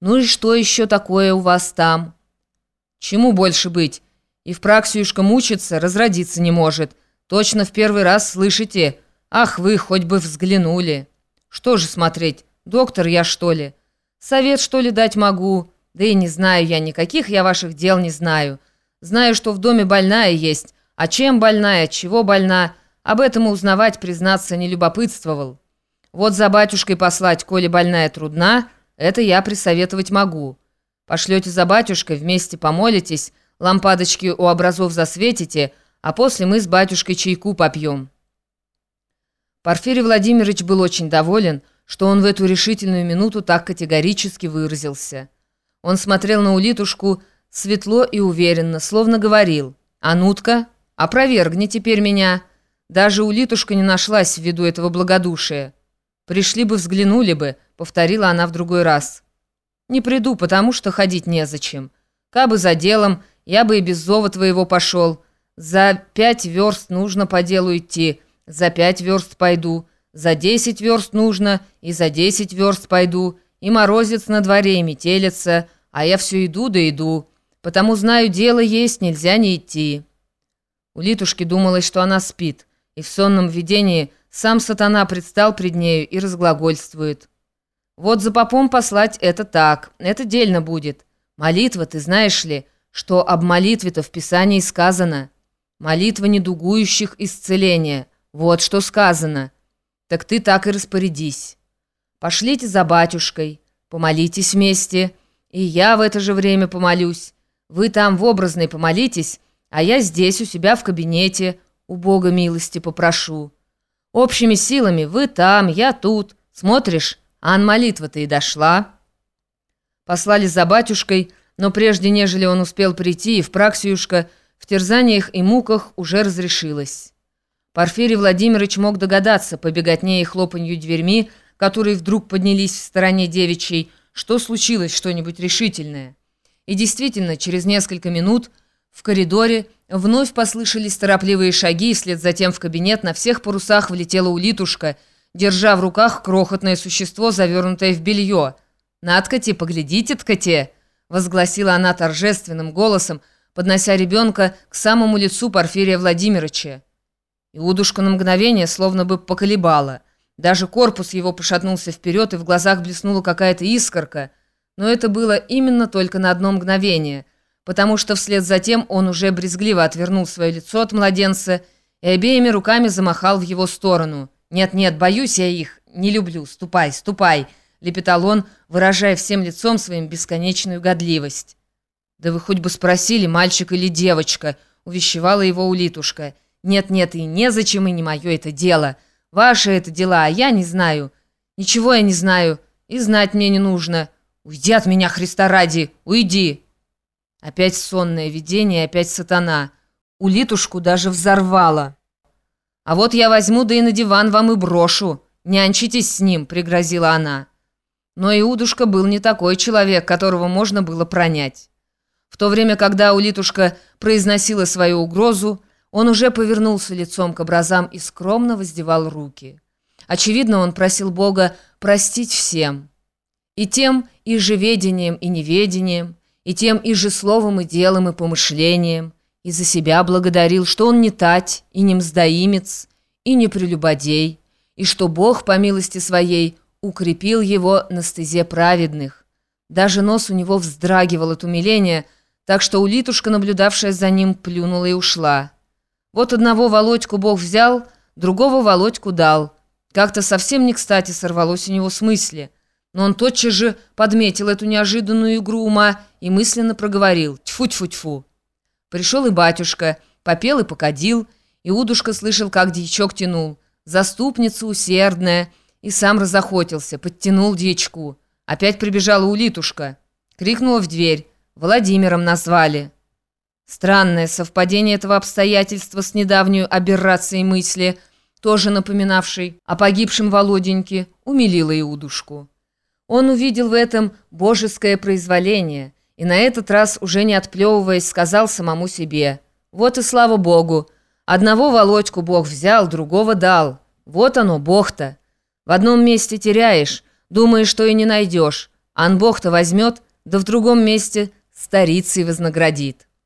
Ну и что еще такое у вас там? Чему больше быть? И в праксиюшка мучится, разродиться не может. Точно в первый раз слышите? Ах вы, хоть бы взглянули. Что же смотреть, доктор я что ли? Совет что ли дать могу? Да и не знаю я, никаких я ваших дел не знаю. Знаю, что в доме больная есть. А чем больная, чего больна? Об этом узнавать, признаться, не любопытствовал. Вот за батюшкой послать, коли больная трудна, это я присоветовать могу. Пошлете за батюшкой, вместе помолитесь, лампадочки у образов засветите, а после мы с батюшкой чайку попьем». Порфирий Владимирович был очень доволен, что он в эту решительную минуту так категорически выразился. Он смотрел на улитушку светло и уверенно, словно говорил, «Анутка, опровергни теперь меня». Даже улитушка не нашлась в виду этого благодушия. «Пришли бы, взглянули бы», — повторила она в другой раз. «Не приду, потому что ходить незачем. Кабы за делом, я бы и без зова твоего пошел. За пять верст нужно по делу идти, за пять верст пойду, за десять верст нужно, и за десять верст пойду, и морозец на дворе, и метелица, а я все иду да иду, потому знаю, дело есть, нельзя не идти». У Литушки думалось, что она спит, и в сонном видении – сам сатана предстал пред нею и разглагольствует. Вот за попом послать это так, это дельно будет. Молитва, ты знаешь ли, что об молитве-то в Писании сказано. Молитва недугующих исцеления. Вот что сказано. Так ты так и распорядись. Пошлите за батюшкой, помолитесь вместе, и я в это же время помолюсь. Вы там в образной помолитесь, а я здесь у себя в кабинете у Бога милости попрошу». Общими силами вы там, я тут. Смотришь, ан молитва-то и дошла. Послали за батюшкой, но прежде, нежели он успел прийти, и в праксиюшка в терзаниях и муках уже разрешилась. Порфирий Владимирович мог догадаться по беготне хлопанью дверьми, которые вдруг поднялись в стороне девичьей, что случилось что-нибудь решительное. И действительно, через несколько минут в коридоре вновь послышались торопливые шаги, и вслед за тем в кабинет на всех парусах влетела улитушка, держа в руках крохотное существо, завернутое в белье. «Надкате, поглядите, ткате!» — возгласила она торжественным голосом, поднося ребенка к самому лицу Порфирия Владимировича. Иудушка на мгновение словно бы поколебала. Даже корпус его пошатнулся вперед, и в глазах блеснула какая-то искорка. Но это было именно только на одно мгновение — потому что вслед за тем он уже брезгливо отвернул свое лицо от младенца и обеими руками замахал в его сторону. «Нет-нет, боюсь я их, не люблю, ступай, ступай», — лепетал он, выражая всем лицом своим бесконечную годливость. «Да вы хоть бы спросили, мальчик или девочка», — увещевала его улитушка. «Нет-нет, и незачем, и не мое это дело. Ваше это дела, а я не знаю. Ничего я не знаю, и знать мне не нужно. Уйди от меня, Христа ради, уйди!» Опять сонное видение, опять сатана. Улитушку даже взорвало. «А вот я возьму, да и на диван вам и брошу. Нянчитесь с ним», — пригрозила она. Но Иудушка был не такой человек, которого можно было пронять. В то время, когда Улитушка произносила свою угрозу, он уже повернулся лицом к образам и скромно воздевал руки. Очевидно, он просил Бога простить всем. И тем, и живедением, и неведением, и тем и же словом, и делом, и помышлением, и за себя благодарил, что он не тать, и не мздоимец, и не прелюбодей, и что Бог, по милости своей, укрепил его на стезе праведных. Даже нос у него вздрагивал от умиления, так что улитушка, наблюдавшая за ним, плюнула и ушла. Вот одного Володьку Бог взял, другого Володьку дал. Как-то совсем не кстати сорвалось у него с мысли – но он тотчас же подметил эту неожиданную игру ума и мысленно проговорил «Тьфу-тьфу-тьфу». Пришел и батюшка, попел и покадил, и Удушка слышал, как дьячок тянул. Заступница усердная, и сам разохотился, подтянул дьячку. Опять прибежала улитушка, крикнула в дверь. Владимиром назвали. Странное совпадение этого обстоятельства с недавней аберрацией мысли, тоже напоминавшей о погибшем Володеньке, умилило Иудушку. Он увидел в этом божеское произволение и на этот раз, уже не отплевываясь, сказал самому себе «Вот и слава Богу! Одного Володьку Бог взял, другого дал. Вот оно, Бог-то! В одном месте теряешь, думаешь, что и не найдешь, Ан Бог-то возьмет, да в другом месте старицей вознаградит.